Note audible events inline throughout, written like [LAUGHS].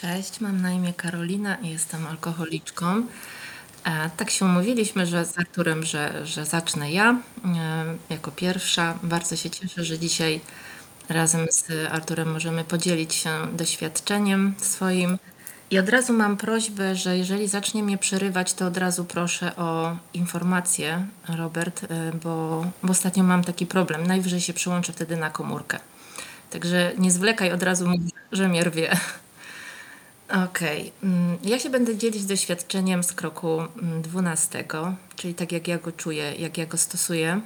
Cześć, mam na imię Karolina i jestem alkoholiczką. E, tak się umówiliśmy, że z Arturem, że, że zacznę ja e, jako pierwsza. Bardzo się cieszę, że dzisiaj razem z Arturem możemy podzielić się doświadczeniem swoim. I od razu mam prośbę, że jeżeli zacznie mnie przerywać, to od razu proszę o informację, Robert, e, bo, bo ostatnio mam taki problem. Najwyżej się przyłączę wtedy na komórkę. Także nie zwlekaj, od razu że mnie rwie. Okej. Mm, Ja się będę dzielić doświadczeniem z kroku mm, 12, czyli tak jak ja go czuję, jak ja go stosuję.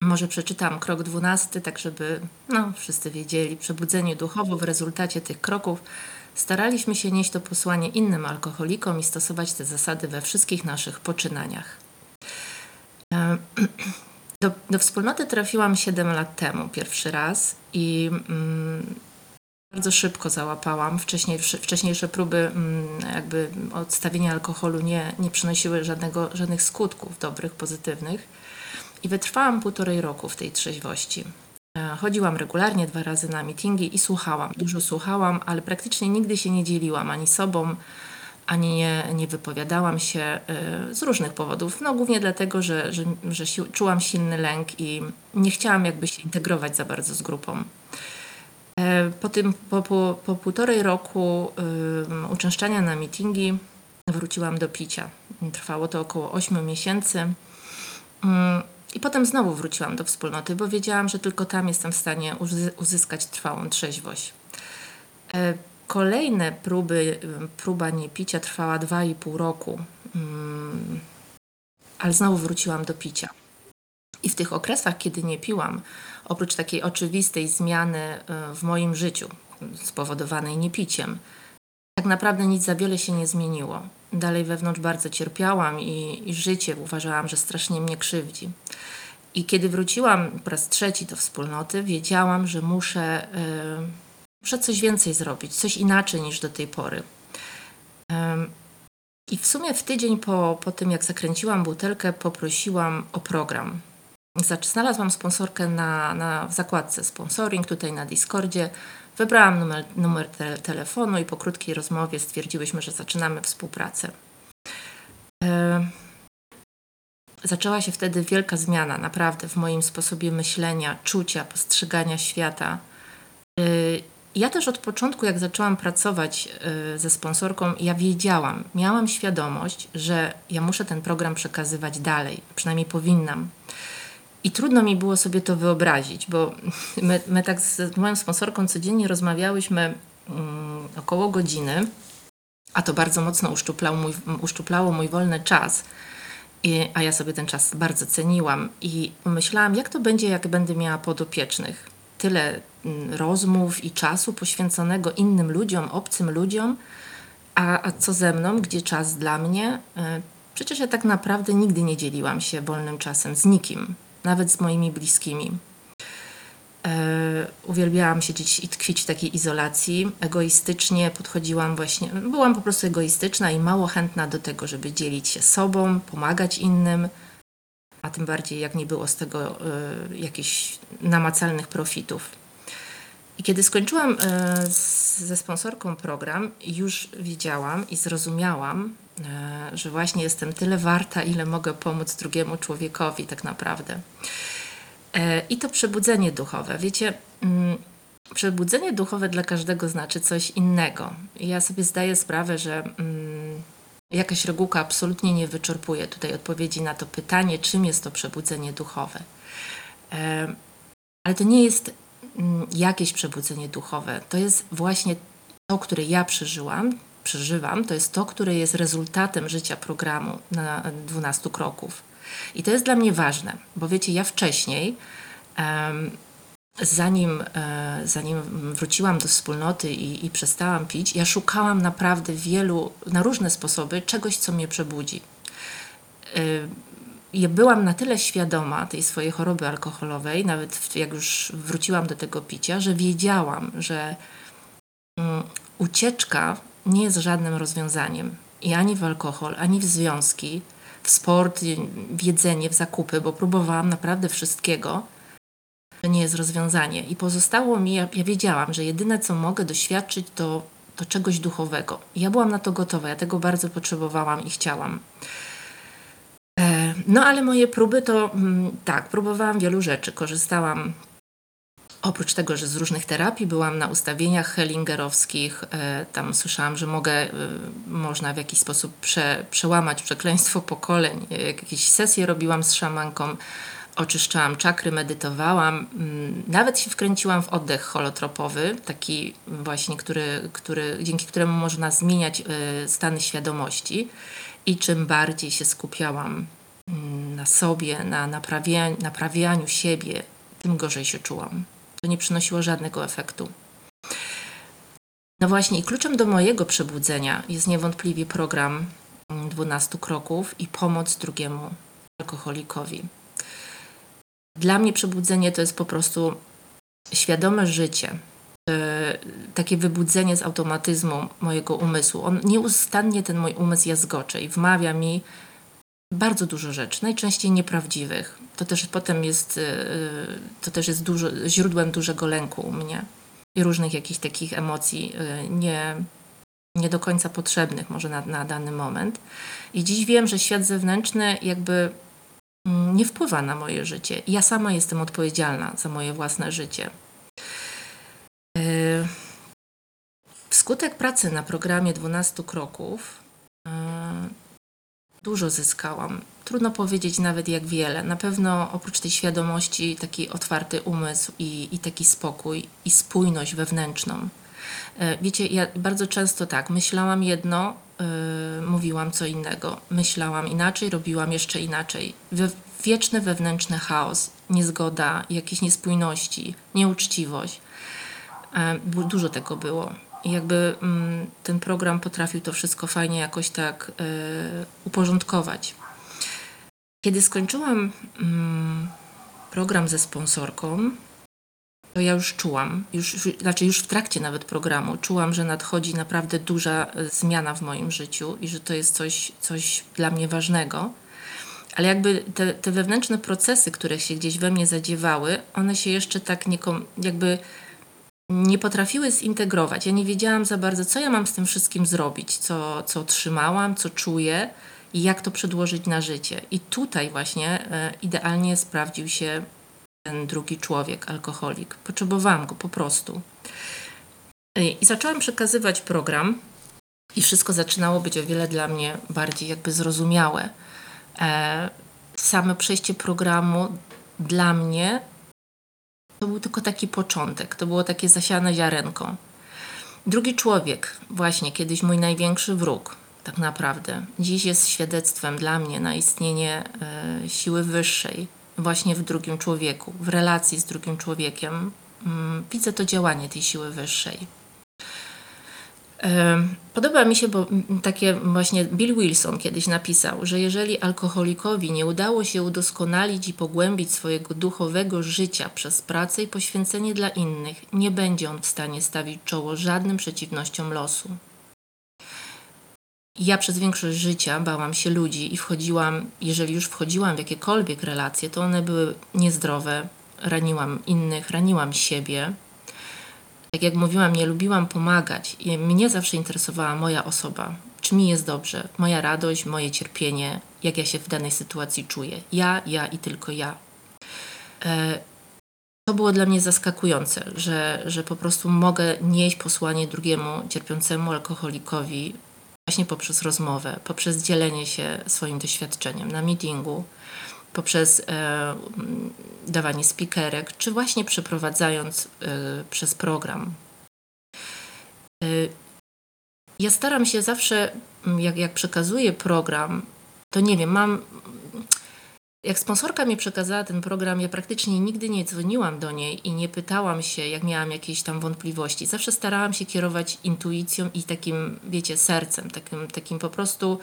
Może przeczytam krok 12, tak żeby no, wszyscy wiedzieli. Przebudzenie duchowo w rezultacie tych kroków staraliśmy się nieść to posłanie innym alkoholikom i stosować te zasady we wszystkich naszych poczynaniach. [CLEARS THROAT] Do, do wspólnoty trafiłam 7 lat temu pierwszy raz i mm, bardzo szybko załapałam. Wcześniej, wcześniejsze próby mm, jakby odstawienia alkoholu nie, nie przynosiły żadnego, żadnych skutków dobrych, pozytywnych. I wytrwałam półtorej roku w tej trzeźwości. E, Chodziłam regularnie dwa razy na meetingi i słuchałam. Dużo słuchałam, ale praktycznie nigdy się nie dzieliłam ani sobą, ani nie, nie wypowiadałam się e, z różnych powodów. No głównie dlatego, że, że, że czułam silny lęk i nie chciałam jakby się integrować za bardzo z grupą. E, Po, tym, po, po, po półtorej roku ym, uczęszczania na meetingi wróciłam do picia. Trwało to około 8 miesięcy. I potem znowu wróciłam do wspólnoty, bo wiedziałam, że tylko tam jestem w stanie uzy- uzyskać trwałą trzeźwość. E, Kolejne próby, próba niepicia trwała 2,5 roku, ale znowu wróciłam do picia. W tych okresach, kiedy nie piłam, oprócz takiej oczywistej zmiany e, w moim życiu spowodowanej niepiciem, tak naprawdę nic za wiele się nie zmieniło. Dalej wewnątrz bardzo cierpiałam i, i życie uważałam, że strasznie mnie krzywdzi. I kiedy wróciłam po raz trzeci do wspólnoty, wiedziałam, że muszę, e, muszę coś więcej zrobić, coś inaczej niż do tej pory. Em, I w sumie w tydzień po, po tym, jak zakręciłam butelkę, poprosiłam o program. Znaczy, znalazłam sponsorkę na, na, w zakładce sponsoring tutaj na Discordzie. Wybrałam numer, numer te, telefonu i po krótkiej rozmowie stwierdziłyśmy, że zaczynamy współpracę. E, zaczęła się wtedy wielka zmiana, naprawdę, w moim sposobie myślenia, czucia, postrzegania świata. E, ja też od początku, jak zaczęłam pracować e, ze sponsorką, ja wiedziałam, miałam świadomość, że ja muszę ten program przekazywać dalej, przynajmniej powinnam. I trudno mi było sobie to wyobrazić, bo my, my tak z moją sponsorką codziennie rozmawiałyśmy mm, około godziny, a to bardzo mocno uszczuplało mój, uszczuplało mój wolny czas. I, a ja sobie ten czas bardzo ceniłam i myślałam, jak to będzie, jak będę miała podopiecznych. Tyle mm, rozmów i czasu poświęconego innym ludziom, obcym ludziom, a, a co ze mną, gdzie czas dla mnie? E, Przecież ja tak naprawdę nigdy nie dzieliłam się wolnym czasem z nikim, nawet z moimi bliskimi. E, uwielbiałam siedzieć i tkwić w takiej izolacji. Egoistycznie podchodziłam właśnie, byłam po prostu egoistyczna i mało chętna do tego, żeby dzielić się sobą, pomagać innym, a tym bardziej jak nie było z tego e, jakichś namacalnych profitów. I kiedy skończyłam e, ze sponsorką program, już wiedziałam i zrozumiałam, e, że właśnie jestem tyle warta, ile mogę pomóc drugiemu człowiekowi tak naprawdę. E, I to przebudzenie duchowe. Wiecie, mm, przebudzenie duchowe dla każdego znaczy coś innego. Ja sobie zdaję sprawę, że mm, jakaś regułka absolutnie nie wyczerpuje tutaj odpowiedzi na to pytanie, czym jest to przebudzenie duchowe. Ale to nie jest jakieś przebudzenie duchowe. To jest właśnie to, które ja przeżyłam, przeżywam, to jest to, które jest rezultatem życia programu na 12 kroków. I to jest dla mnie ważne, bo wiecie, ja wcześniej, zanim, e, zanim wróciłam do wspólnoty i, i przestałam pić, ja szukałam naprawdę wielu, na różne sposoby, czegoś, co mnie przebudzi. Ja byłam na tyle świadoma tej swojej choroby alkoholowej, nawet jak już wróciłam do tego picia, że wiedziałam, że mm, ucieczka nie jest żadnym rozwiązaniem. I ani w alkohol, ani w związki, w sport, w jedzenie, w zakupy, bo próbowałam naprawdę wszystkiego, to nie jest rozwiązanie. I pozostało mi, ja, ja wiedziałam, że jedyne co mogę doświadczyć, to, do czegoś duchowego. Ja byłam na to gotowa, ja tego bardzo potrzebowałam i chciałam. E, no ale moje próby to mm, tak, próbowałam wielu rzeczy. Korzystałam Oprócz tego, że z różnych terapii byłam na ustawieniach hellingerowskich, e, tam słyszałam, że mogę, e, można w jakiś sposób prze, przełamać przekleństwo pokoleń. Jakieś sesje robiłam z szamanką, oczyszczałam czakry, medytowałam. Mm, nawet się wkręciłam w oddech holotropowy, taki właśnie, który, który, dzięki któremu można zmieniać stany świadomości. I czym bardziej się skupiałam na sobie, na naprawianiu, naprawianiu siebie, tym gorzej się czułam. To nie przynosiło żadnego efektu. No właśnie, i kluczem do mojego przebudzenia jest niewątpliwie program 12 mm, kroków i pomoc drugiemu alkoholikowi. Dla mnie przebudzenie to jest po prostu świadome życie, E, takie wybudzenie z automatyzmu mojego umysłu. On nieustannie ten mój umysł jazgocze i wmawia mi bardzo dużo rzeczy, najczęściej nieprawdziwych. To też potem jest, e, to też jest dużo, źródłem dużego lęku u mnie i różnych jakichś takich emocji e, nie, nie do końca potrzebnych może na, na dany moment. I dziś wiem, że świat zewnętrzny jakby mm, nie wpływa na moje życie. Ja sama jestem odpowiedzialna za moje własne życie. Y, wskutek pracy na programie 12 kroków y, dużo zyskałam. Trudno powiedzieć nawet jak wiele. Na pewno oprócz tej świadomości taki otwarty umysł i, i taki spokój i spójność wewnętrzną. Y, wiecie, ja bardzo często tak, myślałam jedno, yy, mówiłam co innego. Myślałam inaczej, robiłam jeszcze inaczej. We, wieczny wewnętrzny chaos, niezgoda, jakieś niespójności, nieuczciwość. E, dużo tego było. I jakby mm, ten program potrafił to wszystko fajnie jakoś tak e, uporządkować. Kiedy skończyłam mm, program ze sponsorką, to ja już czułam, już, znaczy już w trakcie nawet programu, czułam, że nadchodzi naprawdę duża e, zmiana w moim życiu i że to jest coś, coś dla mnie ważnego. Ale jakby te, te wewnętrzne procesy, które się gdzieś we mnie zadziewały, one się jeszcze tak nie, jakby nie potrafiły zintegrować. Ja nie wiedziałam za bardzo, co ja mam z tym wszystkim zrobić, co, co otrzymałam, co czuję i jak to przedłożyć na życie. I tutaj właśnie e, idealnie sprawdził się ten drugi człowiek, alkoholik. Potrzebowałam go po prostu. E, I zaczęłam przekazywać program, i wszystko zaczynało być o wiele dla mnie bardziej jakby zrozumiałe. E, same przejście programu dla mnie to był tylko taki początek, to było takie zasiane ziarenko. Drugi człowiek, właśnie kiedyś mój największy wróg, tak naprawdę, dziś jest świadectwem dla mnie na istnienie e, siły wyższej, właśnie w drugim człowieku, w relacji z drugim człowiekiem. Mm, widzę to działanie tej siły wyższej. Podoba mi się, bo takie właśnie Bill Wilson kiedyś napisał, że jeżeli alkoholikowi nie udało się udoskonalić i pogłębić swojego duchowego życia przez pracę i poświęcenie dla innych, nie będzie on w stanie stawić czoło żadnym przeciwnościom losu. Ja przez większość życia bałam się ludzi i wchodziłam, jeżeli już wchodziłam w jakiekolwiek relacje, to one były niezdrowe. Raniłam innych, raniłam siebie, tak jak mówiłam, nie lubiłam pomagać i mnie zawsze interesowała moja osoba, czy mi jest dobrze, moja radość, moje cierpienie, jak ja się w danej sytuacji czuję. Ja, ja i tylko ja. E, to było dla mnie zaskakujące, że, że po prostu mogę nieść posłanie drugiemu cierpiącemu alkoholikowi właśnie poprzez rozmowę, poprzez dzielenie się swoim doświadczeniem na meetingu, poprzez e, dawanie spikerek, czy właśnie przeprowadzając e, przez program. E, ja staram się zawsze, jak, jak przekazuję program, to nie wiem, mam. Jak sponsorka mi przekazała ten program, ja praktycznie nigdy nie dzwoniłam do niej i nie pytałam się, jak miałam jakieś tam wątpliwości. Zawsze starałam się kierować intuicją i takim, wiecie, sercem, takim, takim po prostu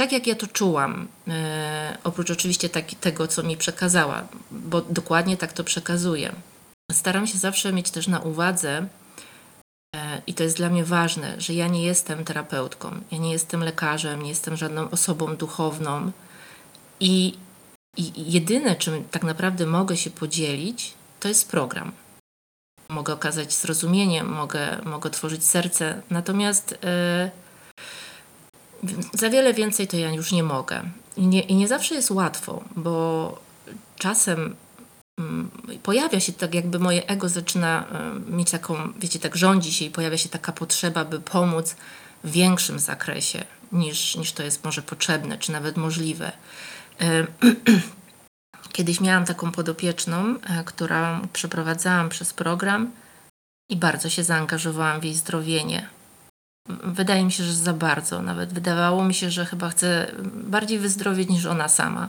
tak jak ja to czułam, e, oprócz oczywiście tak, tego, co mi przekazała, bo dokładnie tak to przekazuję. Staram się zawsze mieć też na uwadze, e, i to jest dla mnie ważne, że ja nie jestem terapeutką, ja nie jestem lekarzem, nie jestem żadną osobą duchowną. I, i jedyne, czym tak naprawdę mogę się podzielić, to jest program. mogę okazać zrozumienie, mogę, mogę otworzyć serce, natomiast e, za wiele więcej to ja już nie mogę. I nie, I nie zawsze jest łatwo, bo czasem mm, pojawia się tak, jakby moje ego zaczyna e, mieć taką, wiecie, tak rządzi się i pojawia się taka potrzeba, by pomóc w większym zakresie niż, niż to jest może potrzebne, czy nawet możliwe. E, [CLEARS THROAT] kiedyś miałam taką podopieczną, e, którą przeprowadzałam przez program i bardzo się zaangażowałam w jej zdrowienie. Wydaje mi się, że za bardzo. Nawet wydawało mi się, że chyba chcę bardziej wyzdrowieć niż ona sama.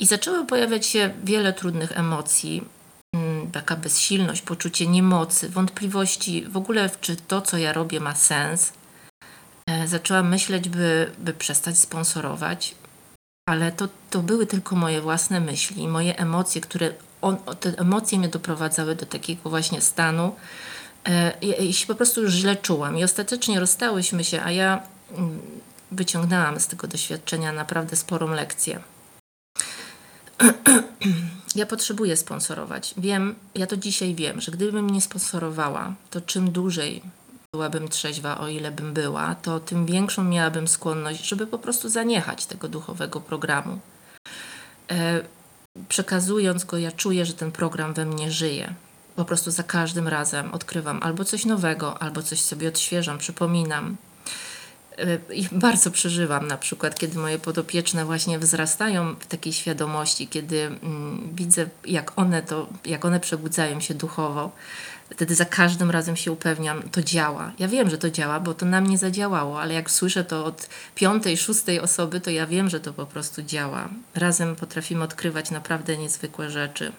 I zaczęły pojawiać się wiele trudnych emocji, mm, taka bezsilność, poczucie niemocy, wątpliwości w ogóle, czy to, co ja robię, ma sens. E, zaczęłam myśleć, by, by przestać sponsorować, ale to, to były tylko moje własne myśli, moje emocje, które on, te emocje mnie doprowadzały do takiego właśnie stanu, i się po prostu już źle czułam. I ostatecznie rozstałyśmy się, a ja mm, wyciągnęłam z tego doświadczenia naprawdę sporą lekcję. [CLEARS THROAT] Ja potrzebuję sponsorować. Wiem, ja to dzisiaj wiem, że gdybym mnie sponsorowała, to czym dłużej byłabym trzeźwa, o ile bym była, to tym większą miałabym skłonność, żeby po prostu zaniechać tego duchowego programu. E, przekazując go, ja czuję, że ten program we mnie żyje po prostu za każdym razem odkrywam albo coś nowego, albo coś sobie odświeżam, przypominam. Y, I bardzo przeżywam na przykład, kiedy moje podopieczne właśnie wzrastają w takiej świadomości, kiedy mm, widzę, jak one, to, jak one przebudzają się duchowo. Wtedy za każdym razem się upewniam, to działa. Ja wiem, że to działa, bo to na mnie zadziałało, ale jak słyszę to od piątej, szóstej osoby, to ja wiem, że to po prostu działa. Razem potrafimy odkrywać naprawdę niezwykłe rzeczy.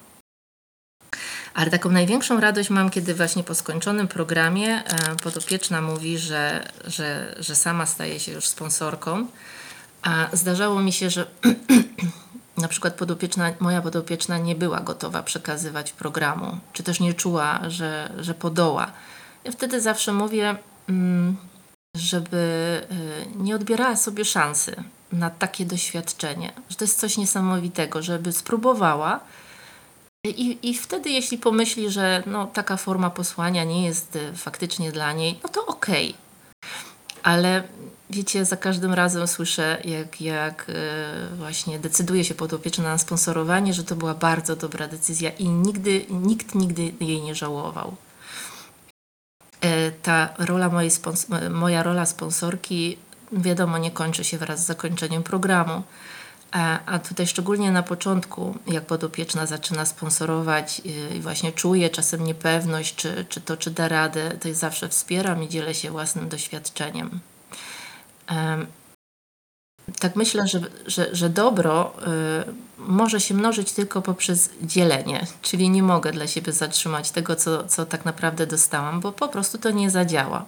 Ale taką największą radość mam, kiedy właśnie po skończonym programie e, podopieczna mówi, że, że, że sama staje się już sponsorką. A zdarzało mi się, że [CLEARS THROAT] na przykład podopieczna, moja podopieczna nie była gotowa przekazywać programu, czy też nie czuła, że, że podoła. Ja wtedy zawsze mówię, mm, żeby e, nie odbierała sobie szansy na takie doświadczenie, że to jest coś niesamowitego, żeby spróbowała i, I wtedy, jeśli pomyśli, że no, taka forma posłania nie jest e, faktycznie dla niej, no to okej. Okay. Ale wiecie, za każdym razem słyszę, jak, jak e, właśnie decyduje się podopieczna na sponsorowanie, że to była bardzo dobra decyzja i nigdy, nikt nigdy jej nie żałował. E, ta rola mojej moja rola sponsorki, wiadomo, nie kończy się wraz z zakończeniem programu a, tutaj szczególnie na początku, jak podopieczna zaczyna sponsorować y, i właśnie czuje czasem niepewność, czy, czy to, czy da radę, to jest zawsze wspieram i dzielę się własnym doświadczeniem. Tak myślę, że, że, że dobro y, może się mnożyć tylko poprzez dzielenie, czyli nie mogę dla siebie zatrzymać tego, co, co tak naprawdę dostałam, bo po prostu to nie zadziała.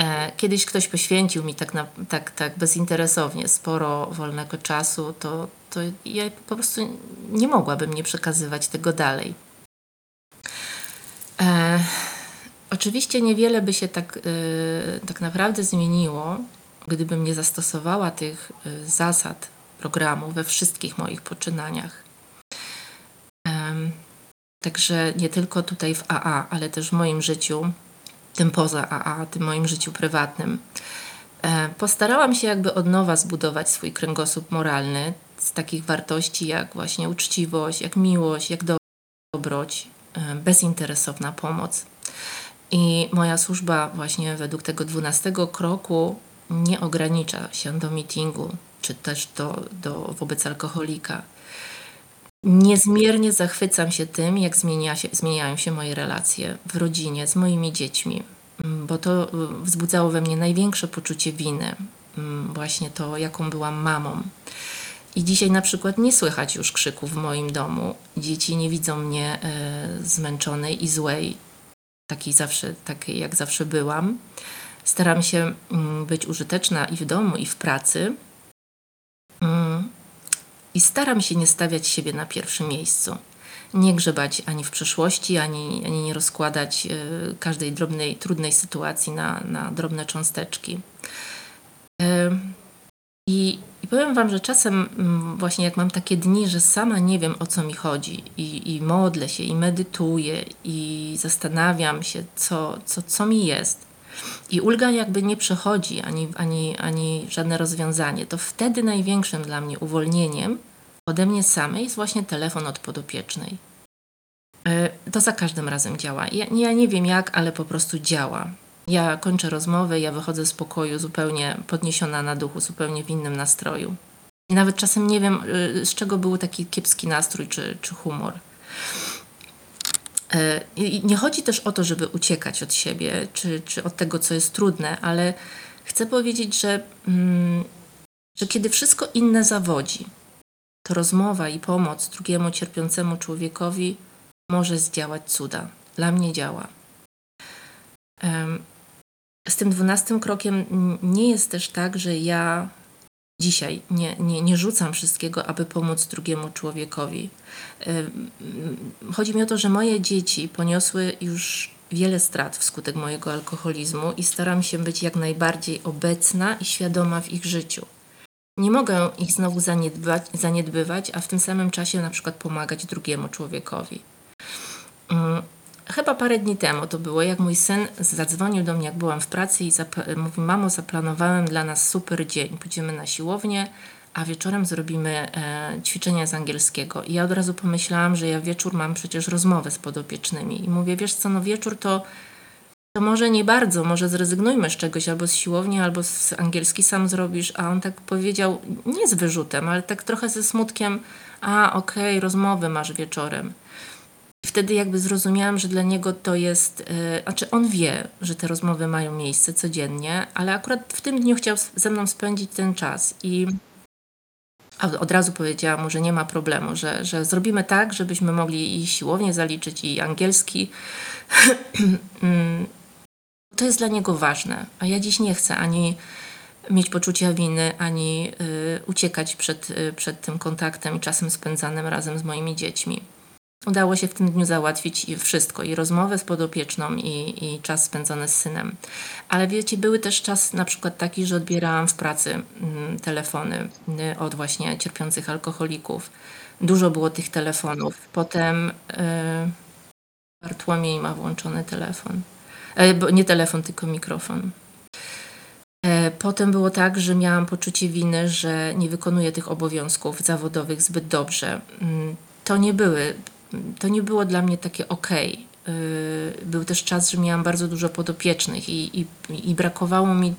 E, kiedyś ktoś poświęcił mi tak, na, tak, tak bezinteresownie sporo wolnego czasu, to, to ja po prostu nie mogłabym nie przekazywać tego dalej. E, oczywiście niewiele by się tak, e, tak naprawdę zmieniło, gdybym nie zastosowała tych e, zasad programu we wszystkich moich poczynaniach. E, także nie tylko tutaj w AA, ale też w moim życiu tym poza AA, tym moim życiu prywatnym. E, postarałam się jakby od nowa zbudować swój kręgosłup moralny z takich wartości jak właśnie uczciwość, jak miłość, jak dobroć, e, bezinteresowna pomoc. I moja służba właśnie według tego dwunastego kroku nie ogranicza się do meetingu, czy też do, do wobec alkoholika. Niezmiernie zachwycam się tym, jak zmienia się, zmieniają się moje relacje w rodzinie z moimi dziećmi, mm, bo to y, wzbudzało we mnie największe poczucie winy, mm, właśnie to, jaką byłam mamą. I dzisiaj na przykład nie słychać już krzyków w moim domu. Dzieci nie widzą mnie y, zmęczonej i złej, takiej zawsze, takiej jak zawsze byłam. Staram się być użyteczna i w domu, i w pracy. I staram się nie stawiać siebie na pierwszym miejscu. Nie grzebać ani w przeszłości, ani, ani nie rozkładać y, każdej drobnej, trudnej sytuacji na, na drobne cząsteczki. Y, I, powiem Wam, że czasem mm, właśnie jak mam takie dni, że sama nie wiem o co mi chodzi i, i modlę się i medytuję i zastanawiam się, co, co, co mi jest i ulga jakby nie przechodzi ani, ani, ani żadne rozwiązanie, to wtedy największym dla mnie uwolnieniem ode mnie samej jest właśnie telefon od podopiecznej. E, to za każdym razem działa. Ja, ja nie wiem jak, ale po prostu działa. Ja kończę rozmowę, ja wychodzę z pokoju zupełnie podniesiona na duchu, zupełnie w innym nastroju. Nawet czasem nie wiem, y, z czego był taki kiepski nastrój czy, czy humor. E, I nie chodzi też o to, żeby uciekać od siebie czy, czy od tego, co jest trudne, ale chcę powiedzieć, że, mm, że kiedy wszystko inne zawodzi, to rozmowa i pomoc drugiemu cierpiącemu człowiekowi może zdziałać cuda. Dla mnie działa. Z tym dwunastym krokiem nie jest też tak, że ja dzisiaj nie, nie, nie rzucam wszystkiego, aby pomóc drugiemu człowiekowi. Chodzi mi o to, że moje dzieci poniosły już wiele strat wskutek mojego alkoholizmu i staram się być jak najbardziej obecna i świadoma w ich życiu. Nie mogę ich znowu zaniedbać, zaniedbywać, a w tym samym czasie na przykład pomagać drugiemu człowiekowi. Chyba parę dni temu to było, jak mój syn zadzwonił do mnie, jak byłam w pracy i mówi: Mamo, zaplanowałem dla nas super dzień. Pójdziemy na siłownię, a wieczorem zrobimy e, ćwiczenia z angielskiego. I ja od razu pomyślałam, że ja wieczór mam przecież rozmowę z podopiecznymi. I mówię: Wiesz co, no wieczór to. To może nie bardzo, może zrezygnujmy z czegoś, albo z siłowni, albo z angielski sam zrobisz. A on tak powiedział, nie z wyrzutem, ale tak trochę ze smutkiem, a okej, okay, rozmowy masz wieczorem. Wtedy jakby zrozumiałam, że dla niego to jest, yy, znaczy on wie, że te rozmowy mają miejsce codziennie, ale akurat w tym dniu chciał ze mną spędzić ten czas i od razu powiedziałam mu, że nie ma problemu, że, że zrobimy tak, żebyśmy mogli i siłownię zaliczyć, i angielski. [CLEARS THROAT] Mm, to jest dla niego ważne, a ja dziś nie chcę ani mieć poczucia winy, ani y, uciekać przed, y, przed tym kontaktem i czasem spędzanym razem z moimi dziećmi. Udało się w tym dniu załatwić wszystko, i rozmowę z podopieczną, i, i czas spędzony z synem. Ale wiecie, były też czas na przykład taki, że odbierałam w pracy mm, telefony y, od właśnie cierpiących alkoholików. Dużo było tych telefonów. Potem y, Bartłomiej ma włączony telefon. E, nie telefon, tylko mikrofon. E, potem było tak, że miałam poczucie winy, że nie wykonuję tych obowiązków zawodowych zbyt dobrze. Mm, to nie były to nie było dla mnie takie ok. Był też czas, że miałam bardzo dużo podopiecznych i, i, i brakowało mi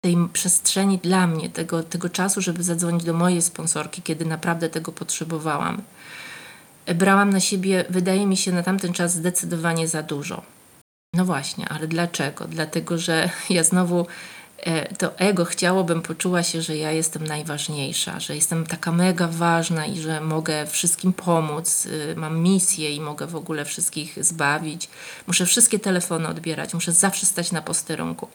tej przestrzeni dla mnie, tego, tego czasu, żeby zadzwonić do mojej sponsorki, kiedy naprawdę tego potrzebowałam. Brałam na siebie, wydaje mi się, na tamten czas zdecydowanie za dużo. No właśnie, ale dlaczego? Dlatego, że [LAUGHS] ja znowu to ego chciałobym poczuła się, że ja jestem najważniejsza, że jestem taka mega ważna i że mogę wszystkim pomóc, y, mam misję i mogę w ogóle wszystkich zbawić. Muszę wszystkie telefony odbierać, muszę zawsze stać na posterunku.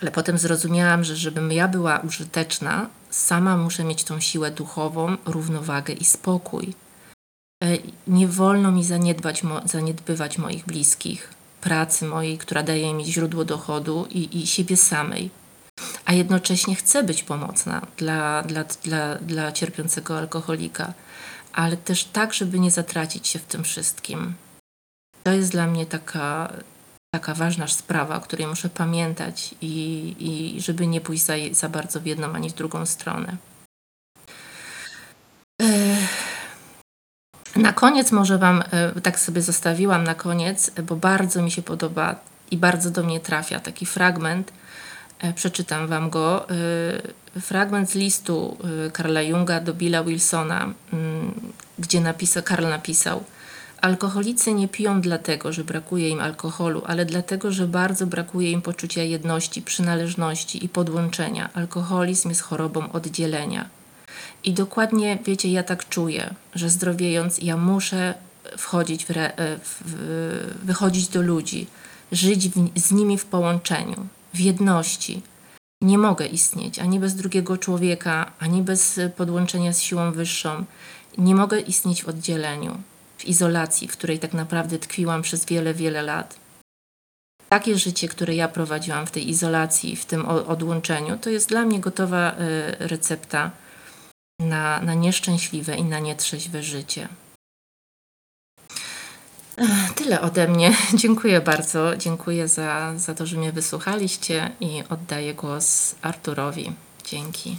Ale potem zrozumiałam, że żebym ja była użyteczna, sama muszę mieć tą siłę duchową, równowagę i spokój. E, nie wolno mi zaniedbać, zaniedbywać moich bliskich pracy mojej, która daje mi źródło dochodu i, i siebie samej. A jednocześnie chcę być pomocna dla, dla, dla, dla cierpiącego alkoholika, ale też tak, żeby nie zatracić się w tym wszystkim. To jest dla mnie taka, taka ważna sprawa, o której muszę pamiętać i, i żeby nie pójść za, za bardzo w jedną ani w drugą stronę. Na koniec może Wam, e, tak sobie zostawiłam na koniec, bo bardzo mi się podoba i bardzo do mnie trafia taki fragment. E, przeczytam Wam go. E, fragment z listu Karla Junga do Billa Wilsona, mm, gdzie napisał, Karl napisał Alkoholicy nie piją dlatego, że brakuje im alkoholu, ale dlatego, że bardzo brakuje im poczucia jedności, przynależności i podłączenia. Alkoholizm jest chorobą oddzielenia. I dokładnie, wiecie, ja tak czuję, że zdrowiejąc, ja muszę wchodzić w, re, w wychodzić do ludzi, żyć w, z nimi w połączeniu, w jedności. Nie mogę istnieć ani bez drugiego człowieka, ani bez podłączenia z siłą wyższą. Nie mogę istnieć w oddzieleniu, w izolacji, w której tak naprawdę tkwiłam przez wiele, wiele lat. takie życie, które ja prowadziłam w tej izolacji, w tym odłączeniu, to jest dla mnie gotowa y, recepta na, na nieszczęśliwe i na nietrzeźwe życie. Tyle ode mnie. [LAUGHS] Dziękuję bardzo. Dziękuję za, za to, że mnie wysłuchaliście i oddaję głos Arturowi. Dzięki.